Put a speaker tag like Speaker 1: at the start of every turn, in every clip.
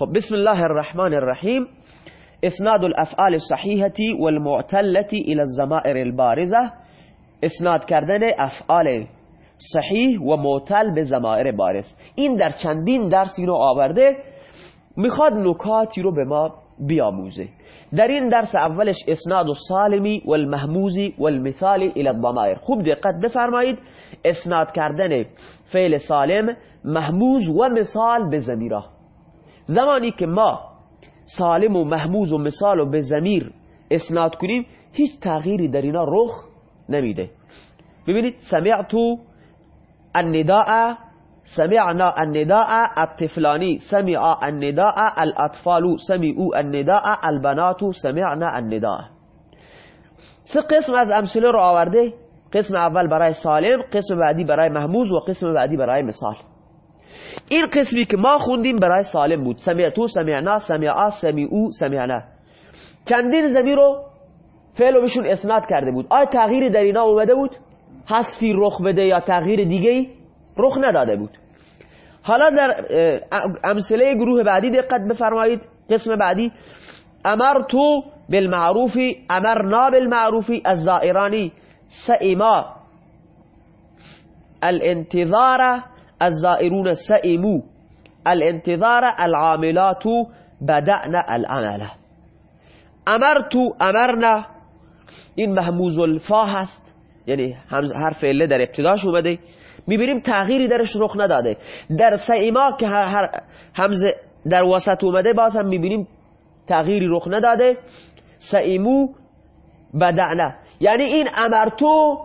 Speaker 1: خب بسم الله الرحمن الرحیم. اسناد الافعال الصحیحة والمعتلة الى الزمائر البارزه اسناد کردن افعال صحیح و معتل به زمائر بارز. این در چندین درسی رو آورده می‌خواد نکاتی رو به ما بیاموزه. در این درس اولش اسناد السالمی والمهموزی والمثالی الى الضمائر. خوب دقت بفرمایید. اسناد کردن فعل سالم محموز و مثال به زمیره زمانی که ما سالم و محموز و مثال و به زمیر اسناد کنیم هیچ تغییری در اینا رخ نمیده. ببینید سمعتو النداء سمعنا النداء الطفلانی سمع النداء الاطفال سمعوا النداء البنات سمعنا النداء. سه قسم از امثله رو آورده. قسم اول برای سالم قسم بعدی برای محموز و قسم بعدی برای مثال. این قسمی که ما خوندیم برای سالم بود. سمعتو سمعنا سمعا سمعو سمعنا چندین زمین رو فعل بهشون اسناد کرده بود. آیا تغییری در اینا اومده بود؟ حذفی رخ بده یا تغییر دیگه رخ نداده بود. حالا در امثله گروه بعدی دقت بفرمایید. قسم بعدی. امرتو بالمعروف امرنا بالمعروف الزائرانی. سئما. الانتظار الزائرون سئمو الانتظار العاملات بدأنا العمل امرتو امرنا این محموز الفا هست. یعنی حرف عله در ابتداش اومده. می‌بینیم تغییری درش رخ نداده. در سئما که هر همزه در وسط اومده باز هم می‌بینیم تغییری رخ نداده. سئمو بدعنا یعنی این امرتو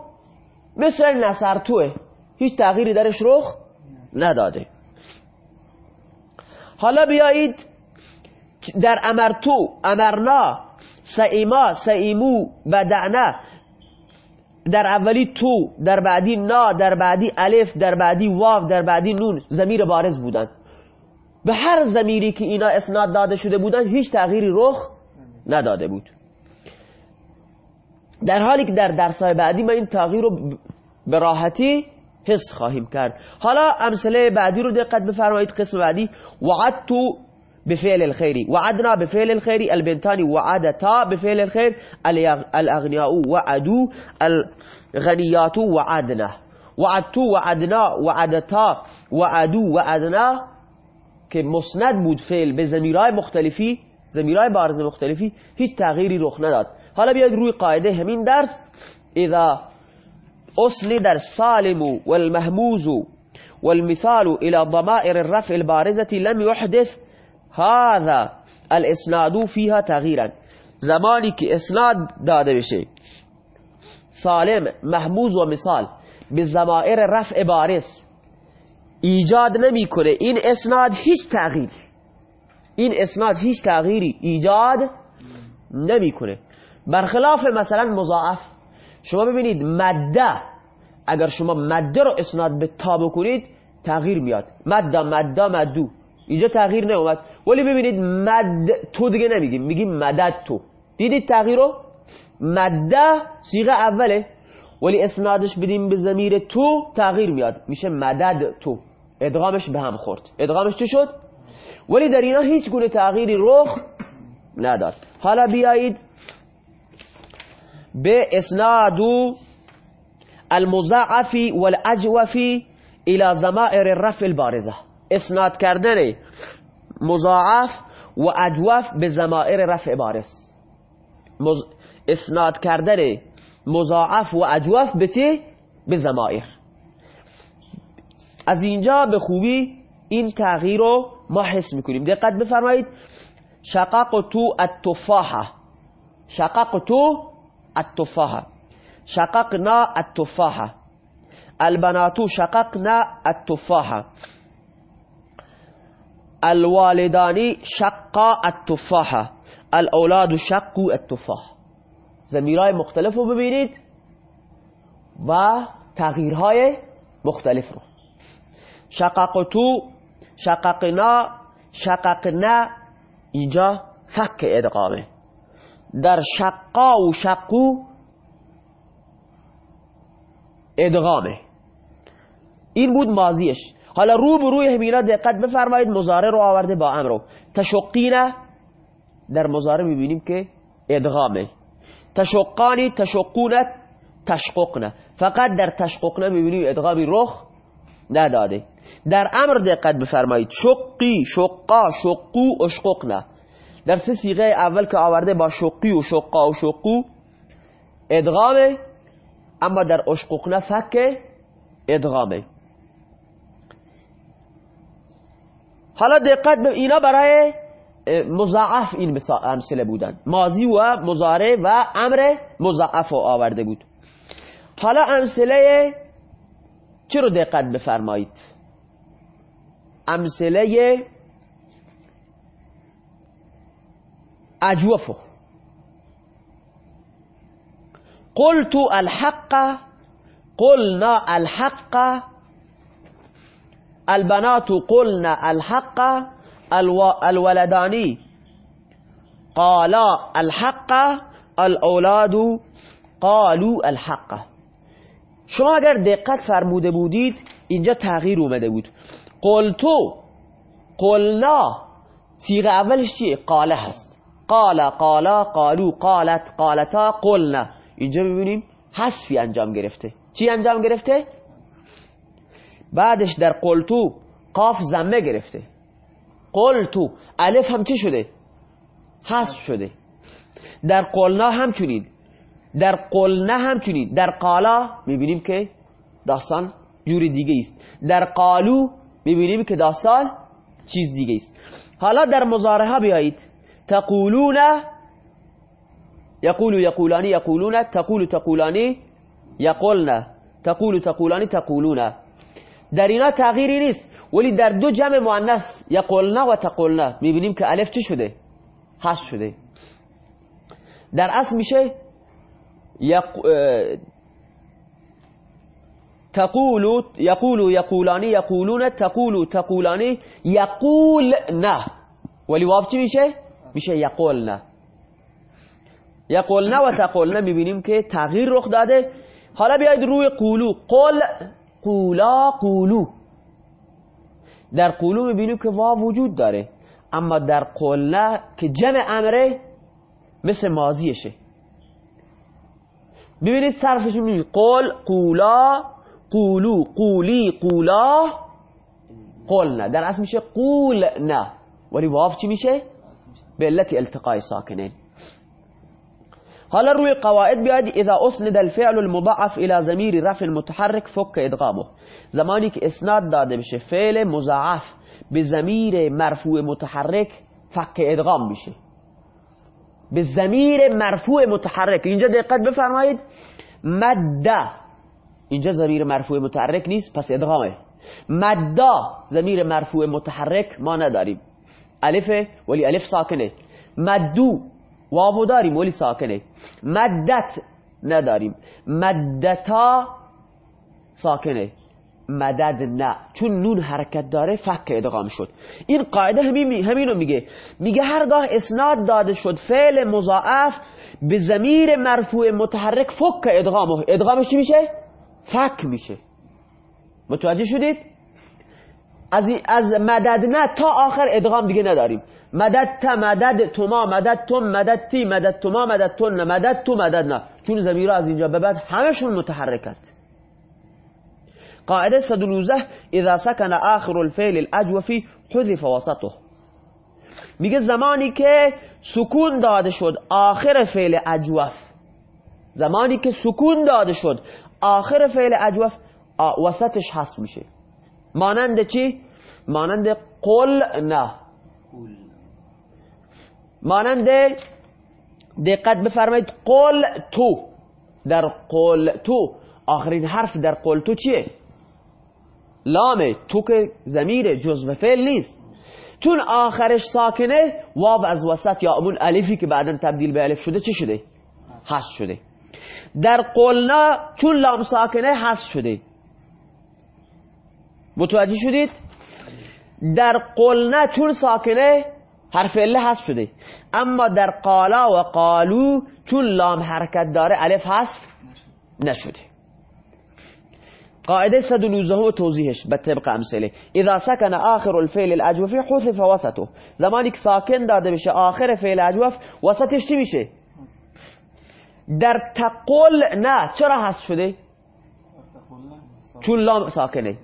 Speaker 1: مثل نصرتوه. هیچ تغییری درش رخ نداده. حالا بیایید در امرتو امرنا سئما سئیمو بدعنا در اولی تو در بعدی نا در بعدی الف در بعدی واو در بعدی نون زمیر بارز بودن. به هر زمیری که اینا اسناد داده شده بودن هیچ تغییری رخ نداده بود. در حالی که در درسای بعدی ما این تغییر رو به راحتی حس خواهیم کرد. حالا امثله بعدی رو دقت بفرمایید قسم بعدی. وعدتو بفعل الخير. وعدنا بفعل الخير البنتان. وعدتا بفعل الخير الأغنياء. وعدوا الغنيات. وعدنا. وعدتو وعدنا. وعدتا وعدو وعدنا. که مسند بود فعل به زمیرهای مختلفی زمیرهای بارز مختلفی هیچ تغییری رخ نداد. حالا بیاید روی قاعدة همین درس. اذا أسند السالم والمهموز والمثال إلى ضمائر الرفع البارزة لم يحدث هذا الاسناد فيها تغییرا زمانی که اسناد داده بشه سالم محموز و مثال به زمائر رفع بارز. ایجاد نمی‌کنه. این اسناد هیچ تغییر. این اسناد هیچ تغییری ایجاد نمی‌کنه. برخلاف مثلا مضاعف. شما ببینید مده اگر شما مده رو اسناد به تا بکنید تغییر میاد. مده مده مدو. اینجا تغییر نیومد. ولی ببینید مد تو دیگه نمیگیم میگیم مدد تو. دیدید تغییر رو؟ مده سیغه اوله. ولی اسنادش بدیم به زمیر تو تغییر میاد. میشه مدد تو. ادغامش به هم خورد. ادغامش چه شد؟ ولی در اینا هیچ گونه تغییری رخ نداد. حالا بیایید به اسناد المضاعف والاجوف الى زمائر الرفع البارزه اسناد کردن مضاعف و اجوف به زمائر رفع بارز. مز... اسناد کردن مضاعف و اجوف به چه؟ به زمائر. از اینجا به خوبی این تغییر رو ما حس می‌کنیم. دقت بفرمایید. شقق تو التفاحه شقق تو التفاحه شققنا التفاحه البنات شققنا التفاحه الوالدان شقا التفاحه الاولاد شقو التفاح زمیرهای مختلف رو ببینید و تغییرهای مختلف رو. شققتو شققنا شققنا اینجا فک ادغامه. در شقا و شقو ادغامه. این بود ماضیش. حالا رو به روی همینا دقت بفرمایید مزاره رو آورده با امرو تشقینه در مزاره می‌بینیم که ادغامه. تشقانی تشقونه تشققنه فقط در تشققنه می‌بینیم ادغامی رخ نداده. در امر دقت بفرمایید. شقی شقا شقو اشققنه در سه سیغه اول که آورده با شقی و شقا و شقو ادغامه اما در اشققنه فک ادغامه. حالا دقت به اینا برای مضاعف این امثله بودن. ماضی و مزاره و امر مضاعف آورده بود. حالا امثله چی رو دقت بفرمایید؟ امثله اجوفو قلت الحق قلنا الحق. البنات قلنا الحق الولدانی قالا الحق الاولاد قالوا الحق. شما اگر دقت فرموده بودید اینجا تغییر اومده بود. قلتو قلنا سیغه اولش چیه؟ قاله هست. قال قالا قالو قالت قالتا قلنا. اینجا ببینیم حذفی انجام گرفته. چی انجام گرفته؟ بعدش در قلتو قاف زمه گرفته. قلتو الف هم چی شده؟ حذف شده. در قلنا همچنین در قلنه همچنین در قالا می‌بینیم که داستان جور دیگه است در قالو می‌بینیم که داستان چیز دیگه است حالا در مزارحه بیایید. تقولون یقول یقولانی یقولون تقول تقولانی یقولن تقول تقولانی تقولون در اینا تغییری نیست ولی در دو جمع مؤنث یقولن و تقولن میبینیم که الف چی شده؟ حذف شده. در اصل میشه يق... تقول يقول يقولاني يقولون تقول تقولاني يقولنا ولی واو چی میشه؟ میشه یقولنا. یقولنا و تقولنا می‌بینیم که تغییر رخ داده. حالا بیاید روی قولو. قول قولا قولو. در قولو می‌بینیم که واو وجود داره. اما در قولنا که جمع امره مثل ماضیشه. ببینید صرفش می‌بینید. قول قولا قولو. قولی قولا قولنا. در اصل میشه قول نه ولی واف چی میشه؟ به علت التقای ساکنین حالا روی قواعد بیاید إذا أسند الفعل المضاعف إلى ضمیر رفع متحرک فک إدغامه. زمانی که إسناد داده بشه فعل مضاعف به ضمیر مرفوع متحرک فک إدغام میشه به مرفوع متحرک اینجا دقت بفرمایید. مده اینجا زمیر مرفوع متحرک نیست پس ادغامه. مدا زمیر مرفوع متحرک ما نداریم. الف ولی الف ساکنه. مدو واو داریم ولی ساکنه. مدت نداریم. مدتا ساکنه. مدد نه. چون نون حرکت داره فک ادغام شد. این قاعده همین همینو میگه. میگه هرگاه اسناد داده شد فعل مضاعف به زمیر مرفوع متحرک فک ادغامه ادغامش چی میشه؟ فک میشه. متوجه شدید؟ از از مدد نه تا آخر ادغام دیگه نداریم. مدد تا مدد توما مدد توم مدد تی مدد توما مدد تون مدد تو مدد نه. چون زمیرها از اینجا به بعد همشون متحرکت قاعده 119 اذا سكن آخر الفعل الاجوفی حذف وسطه. میگه زمانی که سکون داده شد آخر فعل اجوف. زمانی که سکون داده شد آخر فعل اجوف وسطش حذف میشه. مانند چی؟ مانند قل نه. مانند دقت بفرمایید قل تو. در قل تو. آخرین حرف در قل تو چیه؟ لامه. تو که زمیر جزء فعل نیست. چون آخرش ساکنه واو از وسط یا امون الفی که بعدا تبدیل به الف شده چی شده؟ حذف شده. در قلنا چون لام ساکنه حذف شده. متوجه شدید؟ در قلنا چون ساکنه حرف اله حذف شده. اما در قالا و قالو چون لام حرکت داره الف حذف نشده. قاعده 119 و توضیحش به طبق امثله. اذا سکن آخر الفعل الاجوفی حذف وسطه. زمانی که ساکن داده بشه آخر فعل اجوف وسطش چی میشه؟ در تقل نه چرا حذف شده؟ چون لام ساکنه.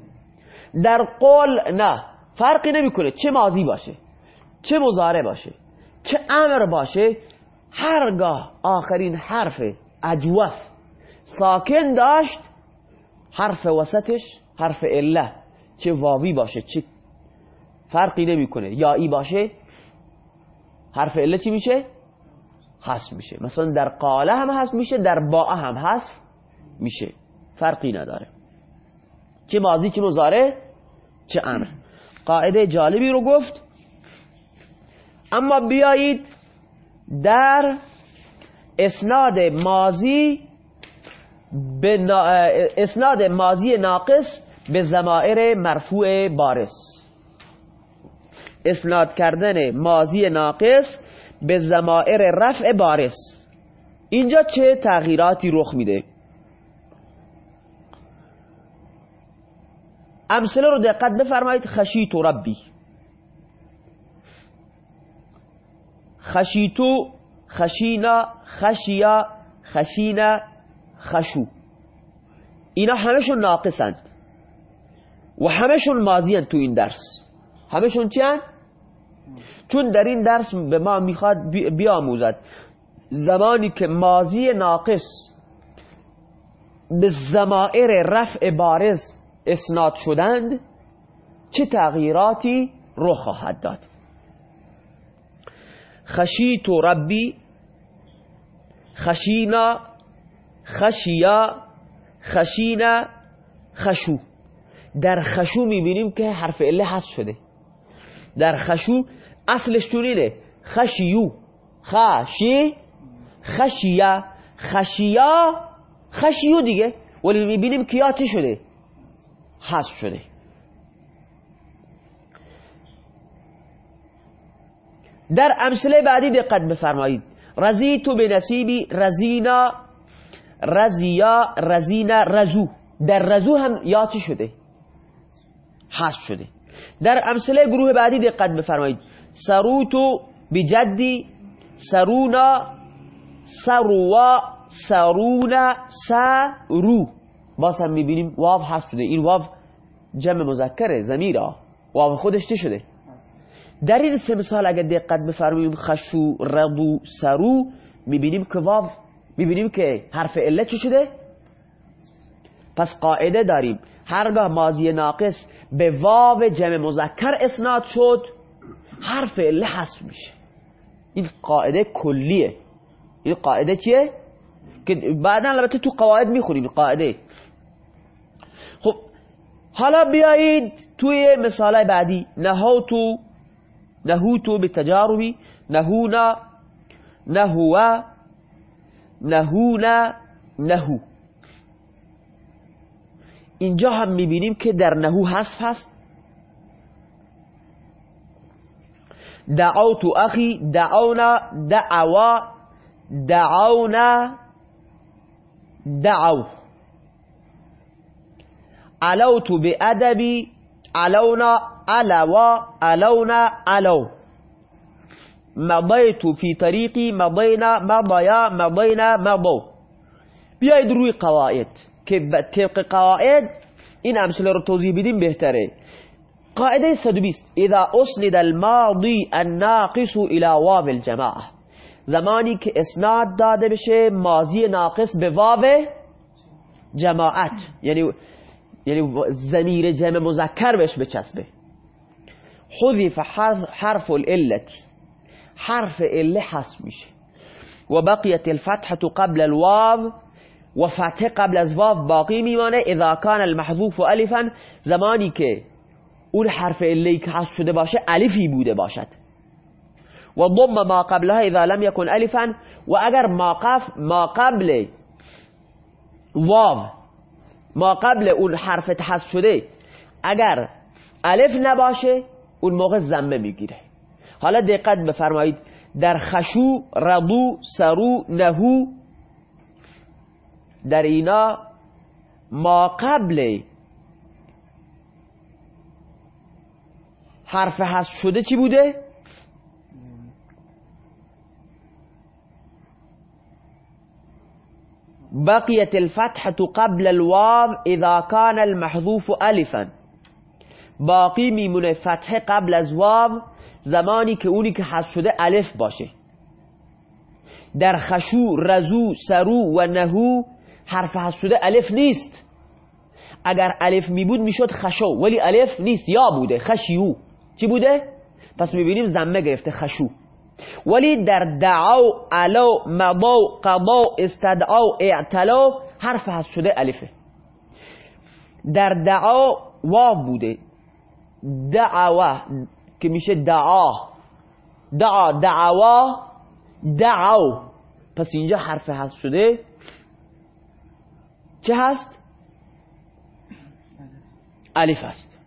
Speaker 1: در قول نه. فرقی نمی‌کنه چه ماضی باشه چه مزاره باشه چه امر باشه. هرگاه آخرین حرف اجوف ساکن داشت حرف وسطش حرف اله. چه واوی باشه چه فرقی نمی‌کنه. یا ای باشه حرف اله چی میشه؟ حذف میشه. مثلا در قاله هم حذف میشه در باء هم حذف میشه. فرقی نداره. چه ماضی چه مزاره چه امر. قاعده جالبی رو گفت. اما بیایید در اسناد ماضی به اسناد ماضی ناقص به زمائر مرفوع بارس اسناد کردن ماضی ناقص به زمائر رفع بارس اینجا چه تغییراتی رخ میده؟ امثله رو دقت بفرمایید. خشیتو ربی. خشیتو خشینا خشیا خشینا خشو. اینا همشون ناقصند. و همشون ماضی تو این درس. همشون چی چون در این درس به ما می‌خواد بیاموزد. زمانی که ماضی ناقص به زمائر رفع بارز اسناد شدند چه تغییراتی رو خواهد داد؟ خشیت ربی خشینا خشیا خشینا خشو. در خشو می‌بینیم که حرف اله حذف شده. در خشو اصلش چونینه؟ خشیو. خشی خشیا. خشیا خشیو دیگه. ولی می‌بینیم کیا چی شده؟ حذف شده. در امثله بعدی دقت بفرمایید. رزیتو به نصیبی رزینا رزیا رزینا رزو. در رزو هم یا چی شده. حذف شده. در امثله گروه بعدی دقت بفرمایید. سروتو بجدی سرونا سروا سرونا سرو. باز هم می‌بینیم واو حذف شده. این واو جمع مذکره زمیرا. واو خودش چه شده؟ در این سه مثال اگر دقت بفرماییم خشو ردو سرو می‌بینیم که واو می‌بینیم که حرف علت چه شده؟ پس قاعده داریم. هرگاه ماضی ناقص به واو جمع مذکر اسناد شد حرف علت حذف میشه. این قاعده کلیه. این قاعده چیه؟ که بعدا البته تو قواعد می‌خونیم قاعده. خب حالا بیایید توی مثال بعدی. نهوتو نهوتو به تجاربی نهونا نهوا نهونا نهو. اینجا هم می‌بینیم که در نهو حذف هست. دعوت اخی دعونا دعوا دعونا دعو. علوت بأدبي علونا علوا علونا علو مضيت في طريقي مضينا مضيا مضينا مضو. بیاید روی قواعد که طبق قواعد این امثله رو توضیح بدیم بهتره قاعدة 120 إذا أسند الماضي الناقص إلى واو الجماعة. زمانی که اسناد داده بشه ماضی ناقص به واو جماعت. یعنی یعنی زمیر جمع مذکر بهش بچسبه. حذف حرف الالتی حرف اله حذف میشه. و بقیت الفتحة قبل الواو و فتح قبل از واو باقی میمانه. اذا کان المحذوف الفا زمانی که اون حرف اله که حذف شده باشه الفی بوده باشد. و ضم ما قبلها اذا لم يكن الفا و اگر ما, قف ما قبل واو ما قبل اون حرف تحس شده اگر الف نباشه اون موقع زمه می‌گیره حالا دقت بفرمایید در خشو رضو سرو نهو در اینا ما قبل حرف هست شده چی بوده؟ بقيت الفتحة قبل الواو اذا كان المحذوف الفا باقی میمونه فتحه قبل از واو زمانی که اونی که حذف شده الف باشه. در خشو رزو سرو و نهو حرف حذف شده الف نیست. اگر الف می بود می‌شد خشو ولی الف نیست یا بوده خشیو. چی بوده؟ پس می‌بینیم زمه گرفته خشو. ولی در دعاو علو مضاو قضاو استدعاو اعتلاو حرف حذف شده الفه. در دعا واو بوده. دعوه که میشه دعا. دعا دعوا دعو پس اینجا حرف حذف شده. چه هست؟ الف است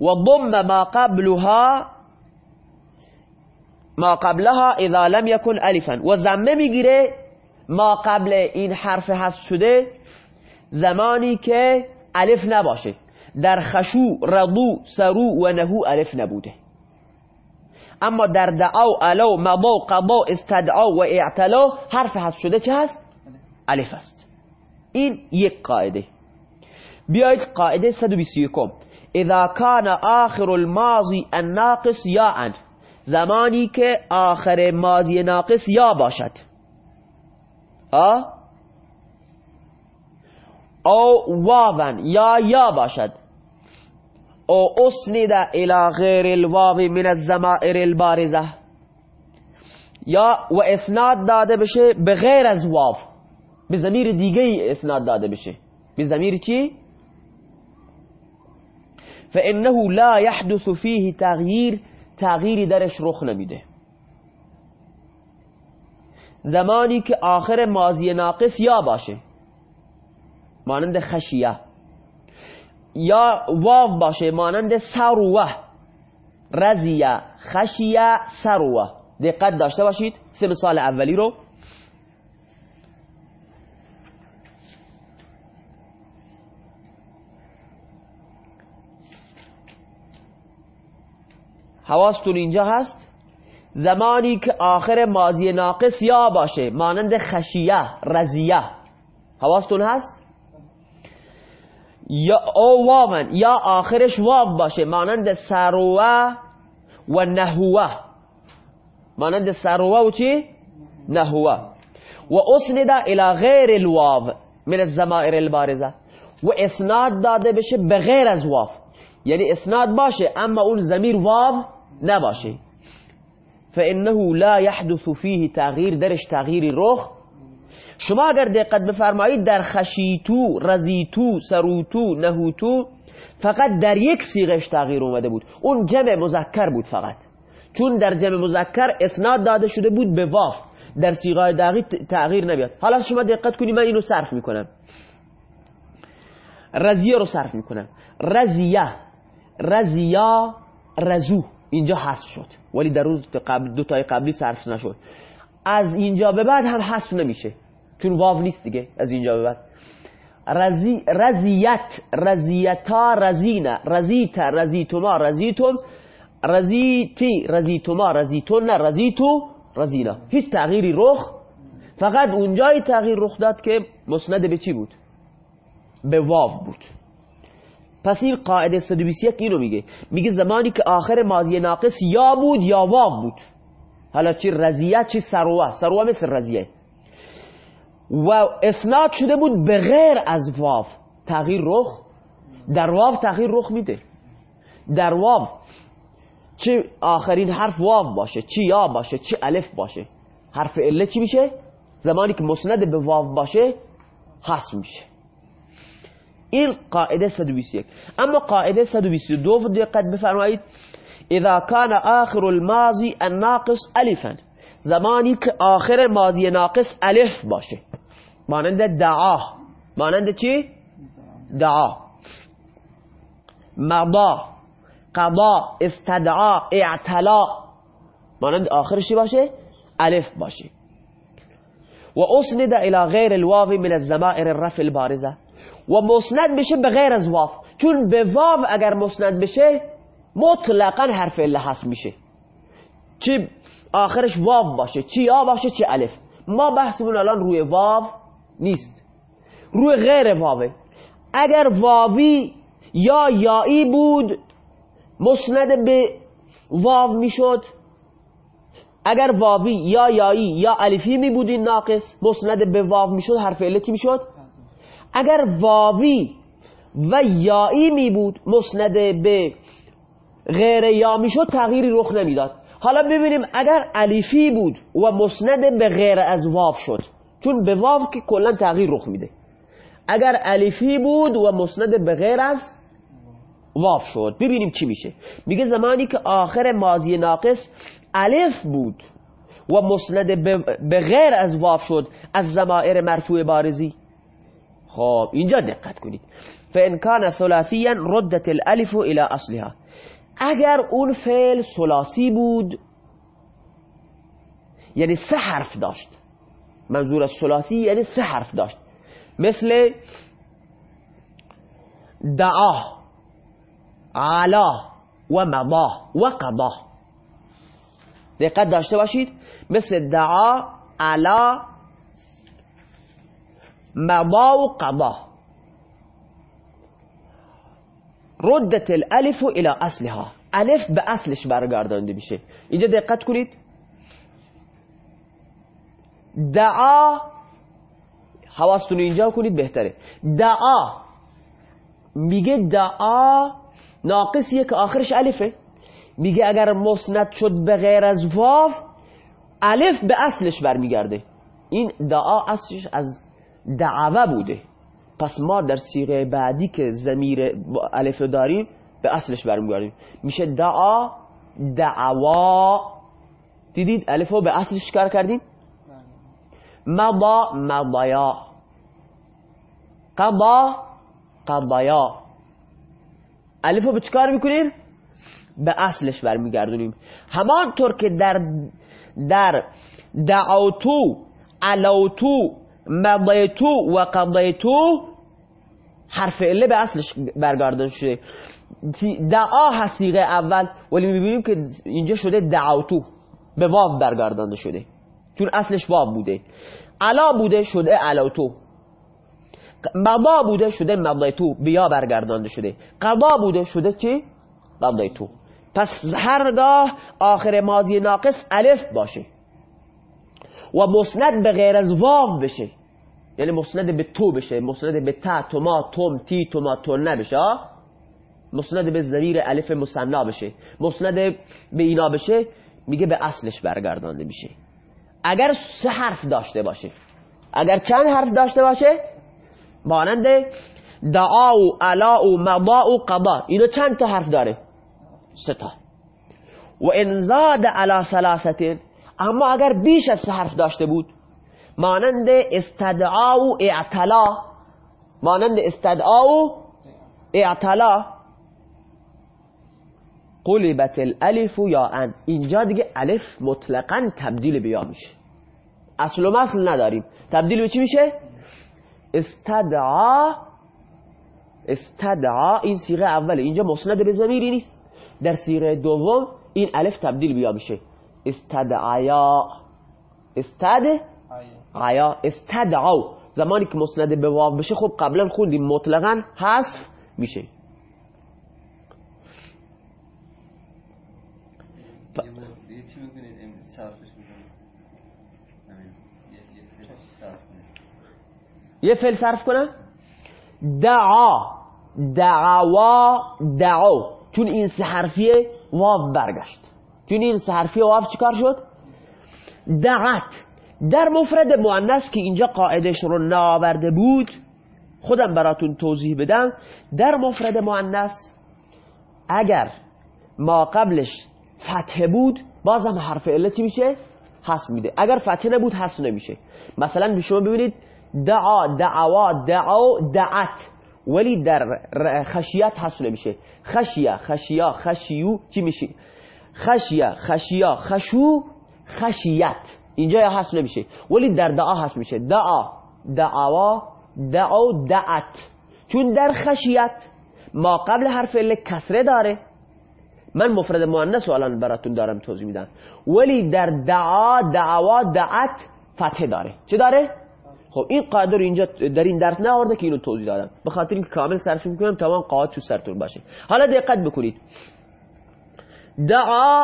Speaker 1: و ضم ما قبلها ما قبلها اذا لم يكن الفا. و زمه می‌گیره ما قبل این حرف حذف شده زمانی که الف نباشه. در خشو رضو سرو و نهو الف نبوده. اما در دعاو الو مضا قضا استدعا و اعتلا حرف حذف شده چه هست؟ الف است. این یک قاعده. بیایید قاعده 121 اذا کان آخر الماضی الناقص یا زمانی که آخر ماضی ناقص یا باشد. آه او واون یا یا باشد. او اسند الى غیر الواو من الزمائر البارزه. یا و اسناد داده بشه به غیر از واو. به زمیر دیگه اسناد داده بشه. به زمیر چی؟ فانه لا يحدث فيه تغییر تغییری درش رخ نمیده. زمانی که آخر ماضی ناقص یا باشه. مانند خشیه. یا واو باشه مانند سروه. رزیه خشیه سروه. دقت داشته باشید. سه مثال اولی رو. حواستون اینجا هست؟ زمانی که آخر ماضی ناقص یا باشه مانند خشیه رزیه حواستون هست؟ یا او واون یا آخرش واو باشه مانند سروه و نهوه. مانند سروه و چی؟ نهوه. و اسنده الى غیر الواو من الزمائر البارزه. و اسناد داده بشه بغیر از واو. یعنی اسناد باشه اما اون زمیر واو نباشه فانه لا يحدث فيه تغییر درش تغییری رخ. شما اگر دقت بفرمایید در خشیتو رزیتو سروتو نهوتو فقط در یک سیغش تغییر اومده بود. اون جمع مذکر بود فقط. چون در جمع مذکر اسناد داده شده بود به واف در سیغای دقیق تغییر نمیاد. حالا شما دقت کنید من اینو صرف می‌کنم. رزیه رو صرف می‌کنم. رزیه رزیا رزو اینجا حذف شد. ولی در روز قبل دو تای قبلی صرف نشد. از اینجا به بعد هم حذف نمیشه. چون واو نیست دیگه از اینجا به بعد. رزی رزیت رزیتا رزینا رزیت رزیتما رزیتم رزیتی رزیتما رزیتون رزیتو رزینا. هیچ تغییری رخ فقط اونجای تغییر رخ داد که مسند به چی بود؟ به واو بود. پس این قاعده 121 اینو میگه. میگه زمانی که آخر ماضی ناقص یا بود یا واو بود. حالا چی رزیه چی سروه؟ سروه مثل رزیه و اسناد شده بود به غیر از واو. تغییر رخ. در واو تغییر رخ میده. در واو. چه آخرین حرف واو باشه. چی یا باشه. چی الف باشه. حرف اله چی میشه؟ زمانی که مسند به واو باشه حذف میشه. این قاعدة 121 أما قاعدة 122 دقت بفرمایید إذا كان آخر الماضی الناقص الفا زمانی که آخر ماضی ناقص ألف باشه. مانند دعا. مانند چی؟ دعا. مضا قضا استدعا اعتلا مانند آخرشی باشه؟ ألف باشه. و اسند إلى غیر الواو من الزمائر الرفع البارزة. و مسند بشه به غیر از واو. چون به واو اگر مسند بشه مطلقا حرف اله حذف میشه. چی آخرش واو باشه چی یا باشه چی الف. ما بحثمون الان روی واو نیست. روی غیر واوه. اگر واوی یا یایی بود مسند به واو می‌شد. اگر واوی یا یایی یا الفی می بود این ناقص مسند به واو می‌شد حرف علتی می‌شد؟ اگر واوی و یایی می بود مسند به غیر یا می‌شد تغییری رخ نمی‌داد. حالا ببینیم اگر الفی بود و مسند به غیر از واو شد چون به واو که کلا تغییر رخ میده. اگر الفی بود و مسند به غیر از واف شد ببینیم چی میشه. میگه زمانی که آخر ماضی ناقص الف بود و مسند به غیر از واف شد از زمائر مرفوع بارزی خب اینجا دقت کنید. فإن کان ثلاثیا ردت الألف إلى أصلها. اگر اون فعل ثلاثی بود یعنی سه حرف داشت. منظور از ثلاثی یعنی سه حرف داشت. مثل دعا علا و مضا و قضا. دقت داشته باشید. مثل دعا علا مضا و قضا ردت الالف الى اصلها الف به اصلش برگردانده میشه اینجا دقت کنید. دعا. حواستون اینجا کنید بهتره. دعا. میگه دعا. ناقصیه که آخرش الفه میگه اگر مسند شد به غیر از واو الف به اصلش برمیگرده. این دعا اصلش از دعوه بوده. پس ما در سیغه بعدی که زمیر الف داریم به اصلش برمیگردیم. میشه دعا دعوا. دیدید الف به اصلش کار کردیم؟ مضا مضایا. قضا قضایا. الف رو به چکار می‌کنیم؟ به اصلش برمیگردونیم. همانطور که در در دعوتو علوتو مضیتو و قضیتو حرف اله به اصلش برگردان شده. دعا سیغه اول ولی می‌بینیم که اینجا شده دعوتو. به واو برگردانده شده. چون اصلش واو بوده. علا بوده شده علوتو مضا بوده شده مضیتو. بیا برگردانده شده. قضا بوده شده چی؟ قضیتو پس هرگاه آخر ماضی ناقص الف باشه. و مسند به غیر از واو بشه. یعنی مسند به تو بشه. مسند به تا توما توم تی توما تو نبشه مسند به زمیر الف مصنا بشه. مسند به اینا بشه میگه به اصلش برگردانده میشه. اگر سه حرف داشته باشه. اگر چند حرف داشته باشه؟ مانند دعا و علا و مضا و قضا اینو چند تا حرف داره؟ سه تا. و انزاد علا ثلاثتین اما اگر بیش از سه حرف داشته بود مانند استدعا و اعتلا مانند استدعا و اعتلا قلبت الالف یا ان. اینجا دیگه الف مطلقا تبدیل به یا میشه. اصل و مثل نداریم. تبدیل به چی میشه؟ استدعا استدعا این سیغه اوله. اینجا مسند به زمیری نیست. در سیغه دوم این الف تبدیل بیا میشه. استدعایا استد آیا استدعو زمانی که مسند به واو بشه خب قبلا خوندیم. مطلقا حذف میشه. یه فعل صرف کنم؟ دعا. دعوا دعو. چون این سه حرفیه واو برگشت. چون این سه حرفیه واو چیکار شد؟ دعت. در مفرد مؤنث که اینجا قاعدش رو نآورده بود خودم براتون توضیح بدم. در مفرد مؤنث اگر ما قبلش فتحه بود بازم حرف علت چی میشه؟ حس میده. اگر فتحه نبود حس نمیشه. مثلا شما ببینید دعا دعوا دعو دعت. ولی در خشیت حس نمیشه. خشیه خشیا خشیو چی میشه؟ خشیه خشیا خشو خشیت. اینجا یا حس نمیشه. ولی در دعا حس میشه. دعا دعوا دعو دعت. چون در خشیت ما قبل حرف ال کسره داره. من مفرد مؤنث رو الان براتون دارم توضیح میدم. ولی در دعا دعوا دعت فتحه داره. چه داره؟ خب این قاعده رو اینجا در این درس نآورده که اینو توضیح دادم. به خاطر اینکه کامل صرف می‌کنم تمام قواعد تو سرتون باشه. حالا دقت بکنید. دعا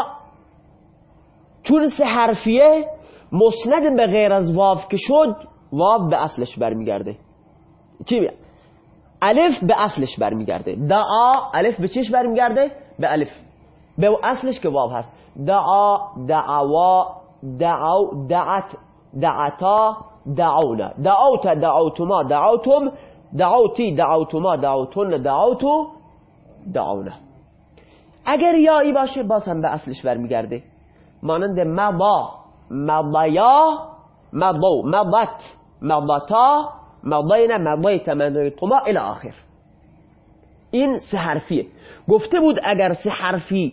Speaker 1: چون سه حرفیه مسند به غیر از واو که شد واو به اصلش برمیگرده. چی؟ الف به اصلش برمیگرده. دعا الف به چیش برمیگرده؟ به الف. به اصلش که واو هست. دعا دعوا دعو دعت دعتا دعونا. دعوت دعوتما دعوتم. دعوتی دعوتما دعوتن دعوتو دعونا. اگر یایی باشه باز هم به اصلش برمیگرده. مانند مضا مضیا مضو مضت مضتا مضینا مضیت مضیتما الى آخر. این سه حرفیه. گفته بود اگر سه حرفی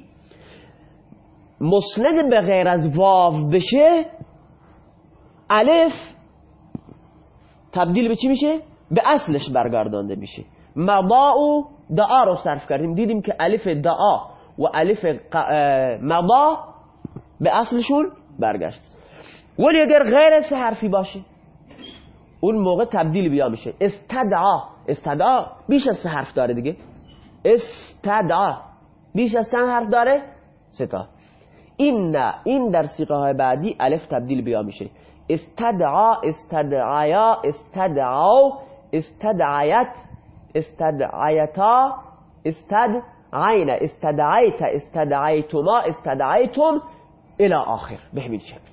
Speaker 1: مسند به غیر از واو بشه الف تبدیل به چی میشه؟ به اصلش برگردانده میشه. مضا و دعا رو صرف کردیم. دیدیم که الف دعا و الف مضا به اصلشون برگشت. ولی اگر غیر سه حرفی باشه اون موقع تبدیل بیا میشه. استدعا. استدعا بیش از سه حرف داره دیگه. استدعا. بیش از سه حرف داره؟ سه تا. این این در سیقه های بعدی الف تبدیل بیا میشه. استدعا استدعایا استدعاو استدعایت استدعایتا استدعین استدعیت استدعیتما استدعیتم الى آخر. به همین شکل.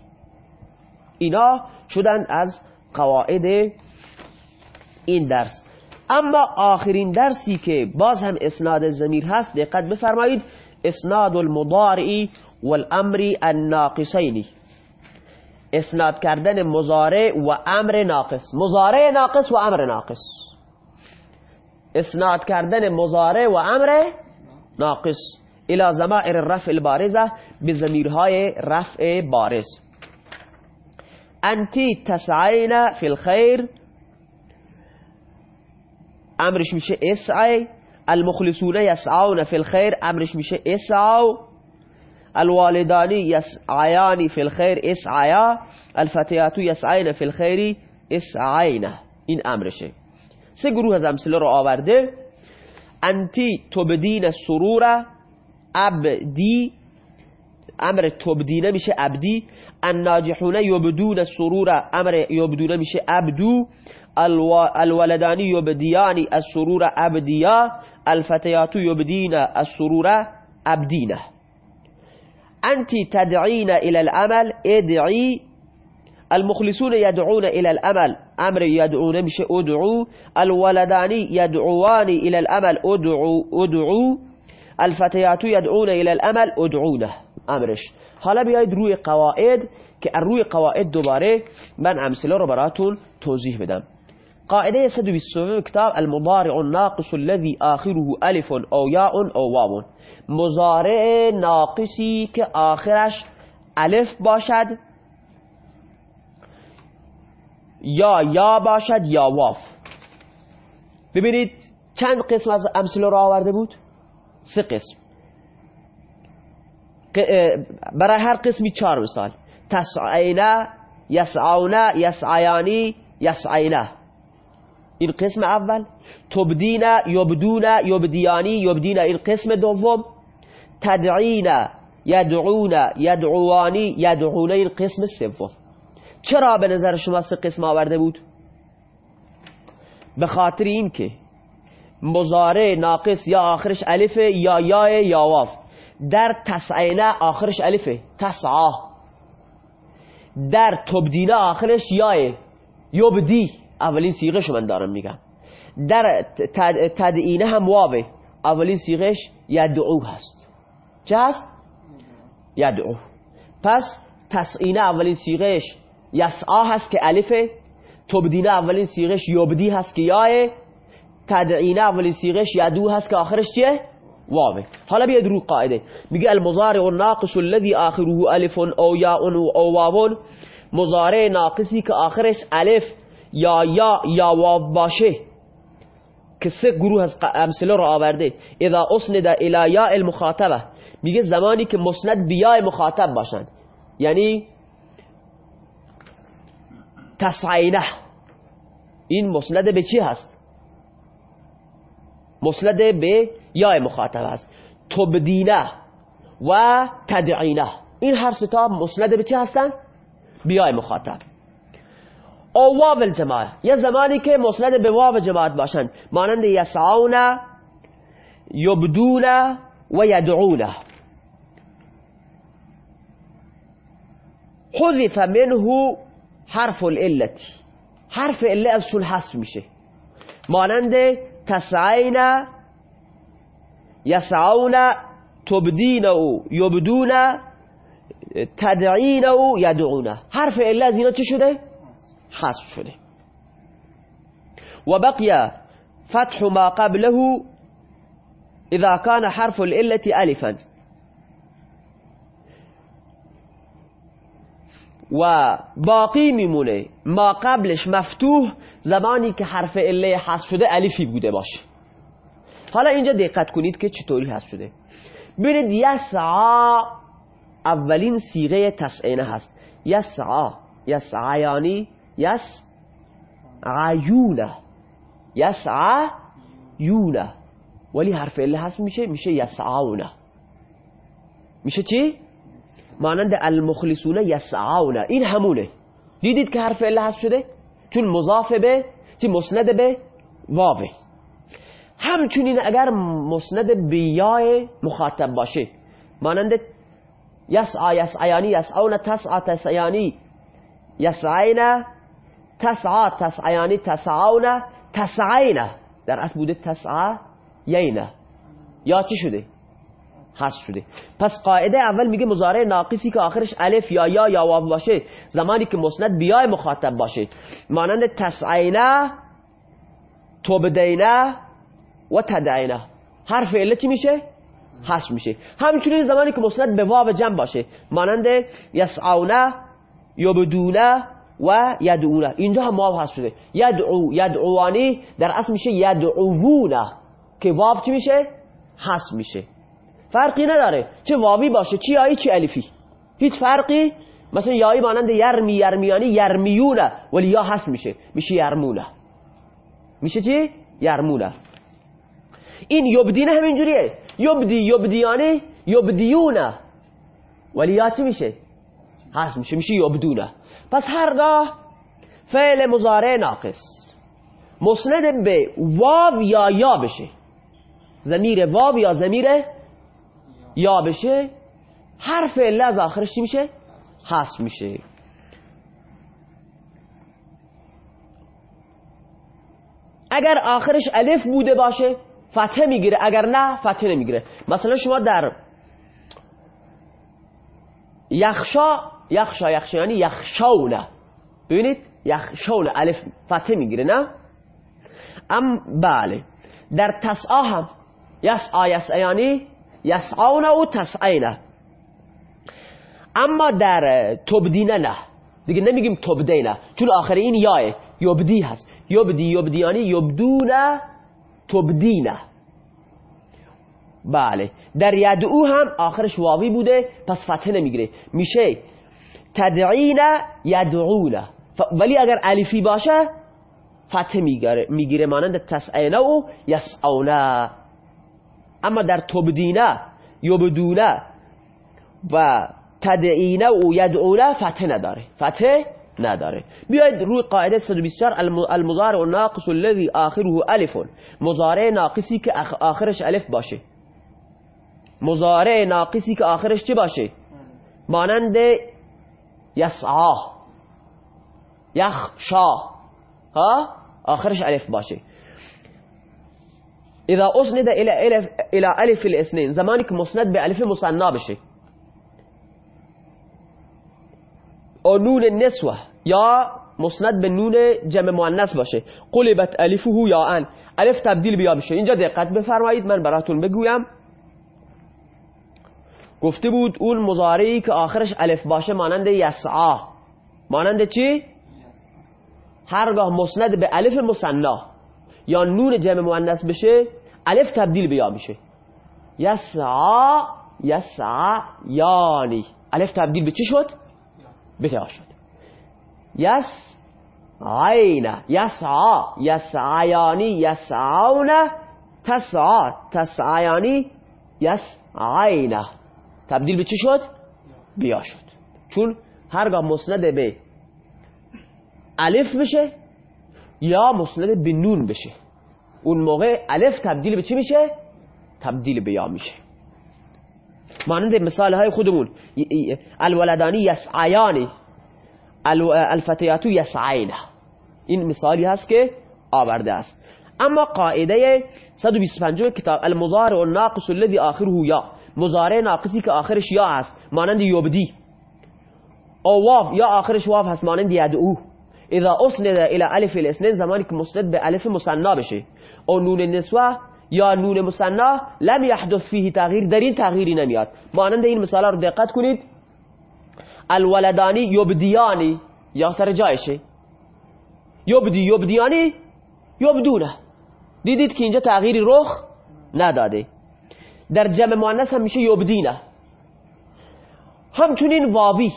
Speaker 1: اینا شدن از قواعد این درس. اما آخرین درسی که باز هم اسناد زمیر هست دقت بفرمایید. اسناد المضارعی والامر الناقصین. اسناد کردن مزارع و امر ناقص. مزارع ناقص و امر ناقص. اسناد کردن مزارع و امر ناقص. الى زمائر الرفع البارزه به زمیرهای رفع بارز. انتی تسعین فی الخیر. امرش میشه اسعی. المخلصون یسعون فی الخیر. امرش میشه اسعو. الوالدانی یسعیانی فی الخیر اسعیا. الفتیاتو یسعین فی الخیر اسعین این امرشه. سه گروه از امثله رو آورده. انتی تبدین سرور ابدی امر تبدینه میشه ابدی الناجحونه یبدون سرور امر یبدونه میشه ابدو الولدانی یبدیانی السرور ابدیا الفتیاتو یبدین السرور ابدینه انت تدعین الى الامل ادعی المخلصون يدعون إلى الأمل. أمر يدعون میشه ادعو الولدانی يدعوان إلى الأمل ادعو ادعو الفتيات يدعون إلى الأمل ادعونه. امرش حالا بیاید روی قواعد که روی قواعد دوباره من أمثلة رو براتون توضیح بدم. قاعدة 129 کتاب المضارع الناقص الذي آخره ألف أو یاء أو واو. مضارع ناقصی که آخرش ألف باشد. یا یا باشد یا واف. ببینید چند قسم از امثله را آورده بود؟ سه قسم. برای هر قسمی چهار مثال. تسعینه یسعونه یسعیانی یسعینه این قسم اول. تبدین یبدون یبدیانی یبدین این قسم دوم. تدعین یدعون یدعوانی یدعون این قسم سوم. چرا به نظر شما سه قسم آورده بود؟ به خاطر این که مزاره ناقص یا آخرش الف یا یا یا واف در تسعینه آخرش الفه. تسعا در تبدینه آخرش یاه یبدی. اولین سیغش من دارم میگم. در تدعینه هم واوه. اولین سیغش یدعو هست. چه هست؟ یدعو. پس تسعینه اولین سیغش یسعا هست که الفه تبدینه اولین سیغش یبدی هست که یاه تدعینه اولین سیغش یدو هست که آخرش چیه؟ واوه. حالا بیاد رو قاعده. میگه المضارع الناقص الذي آخره الف او یا او واو. مضارع ناقصی که آخرش الف یا یا یا واو باشه. که سه گروه از امثله رو آورده. اذا اسند الى یا المخاطبه. میگه زمانی که مسند بیای مخاطب باشن یعنی تسعینه این مسند به چی هست؟ مسند به یا مخاطب هست. تبدینه و تدعینه. این هر ستا مسند به چی هستن؟ بیای مخاطب. او واو الجماعه. یه زمانی که مسند به واو جماعت باشند مانند یسعون یبدون و یدعون. حذف منه حرف الالتی حرف اله ازشون حذف میشه مانند تسعین یسعون تبدین و یبدون تدعین و یدعون حرف اله از اینا چی شده؟ حذف شده. و فتح ما قبله إذا كان حرف العلة الفا. و باقی میمونه. ما قبلش مفتوح زمانی که حرف عله حذف شده الفی بوده باشه حالا اینجا دقت کنید که چطوری حذف شده. ببینید یسعا اولین سیغه تسعینه هست. یسعا یسعیانی یس عیونه یسعا یونه ولی حرف اله هست میشه میشه یسعاونه میشه چی؟ مانند المخلصونه یسعاونه این همونه. دیدید که حرف اله هست شده؟ چون مضاف به چی؟ مسند به واوه همچنین اگر مسند بیای مخاطب باشه مانند یسعا یسعیانی یسعون تسعا تسعیانی یسعین تسعا تسعیانی تسعون تسعین در اصل بوده تسعا یینه یا چی شده؟ حس شده. پس قاعده اول میگه مزارع ناقصی که آخرش الف یا یا یا واو باشه زمانی که مسند بیای مخاطب باشه. مانند تسعینه توبدینه و تدعینه حرف عله چی میشه؟ حس میشه. همچنین زمانی که مسند به واو جمع باشه مانند یسعونه یبدونه و یدعونه اینجا هم واو هست شده. یدعو یدعوانی در اصل میشه یدعوونه که واو چی میشه؟ حس میشه. فرقی نداره. چه واوی باشه چی یایی چی الفی. هیچ فرقی. مثلا یایی مانند یرمی یرمیانی یرمیونه. ولی یا حس میشه. میشه یرمونه. میشه چی؟ یرمونه. این یبدینه همینجوریه. یبدی یبدیانه یبدیونه. ولی یا چی میشه؟ حس میشه. میشه یبدونه. پس هرگاه فعل مزارع ناقص. مسند به واو یا یا بشه. زمیر واو یا زمیر یا بشه حرف اله از آخرش چی میشه؟ حذف میشه. اگر آخرش الف بوده باشه فتحه می‌گیره. اگر نه فتحه نمی‌گیره. مثلا شما در یخشا یخشا یخشا یعنی یخشونه ببینید؟ یخشونه الف فتحه می‌گیره نه؟ ام بله. در تسعا هم. یسعا یسعیانی یسعونه و تسعینه اما در تبدینه نه دیگه نمیگیم تبدینه چون آخر این یاه یبدی هست. یبدی یبدیانی یبدونه تبدینه بله. در یدعو هم آخرش واوی بوده پس فتحه نمی‌گیره. میشه تدعینه یدعونه ولی اگر الفی باشه فتحه می‌گیره مانند تسعینه و یسعونه اما در تبدینه یبدونه و تدعینه و یدعونه فتح نداره. فتح نداره. بیاید روی قاعده 124 المضارع الناقص الذي آخره الف مضارع ناقصی که آخرش الف باشه. مضارع ناقصی که آخرش چه باشه؟ مانند یسعا. یخشا. ها؟ آخرش الف باشه. اذا اسند الى الف الى الف الاثنين زمانی که مسند به الف مثنا بشه نون نسوه یا مسند به نون جمع مؤنث باشه قلبت الفه یا ان الف تبدیل بیا بشه اینجا دقت بفرمایید من براتون بگویم. گفته بود اون مضارعی که آخرش الف باشه مانند یسعا. مانند چی؟ هرگاه مسند به الف مثنا یا نون جمع مؤنث بشه الف تبدیل به یا میشه. یسعا یسعا یانی. الف تبدیل به چی شد؟ به تا شد. یس عین یسعا یسعیانی یسعون تسعا تسعیانی یسعین تبدیل به چی شد؟ بیا شد. چون هرگاه مسند به الف بشه یا مسند به نون بشه. اون موقع الف تبدیل به چی میشه؟ تبدیل به یا میشه. مانند مثال های خودمون الولدانی یسعیانی الفتیاتو یسعینه این مثالی هست که آورده است. اما قاعده 125 کتاب المضارع الناقص الذي آخره یا. مضارع ناقصی که آخرش یا هست مانند یبدی. او واف یا آخرش واف هست مانند یدعو. اذا اسند الى الف الاسنین زمانی که مسند به الف مصنا بشه. او نون نسوه یا نون مصنا لم يحدث فيه تغییر در این تغییری نمیاد. مانند این مثال رو دقت کنید. الولدانی یبدیانی یا سر جایشه. یبدی یبدیانی یبدونه. دیدید که اینجا تغییری رخ نداده. در جمع مؤنث هم میشه یبدینه. همچنین وابی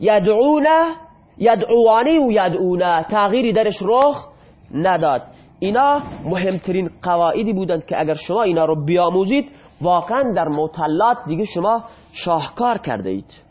Speaker 1: یدعونه یدعوانی و یدعونه تغییری درش رخ نداد. اینا مهمترین قواعدی بودند که اگر شما اینا رو بیاموزید واقعا در مطلات دیگه شما شاهکار کرده اید.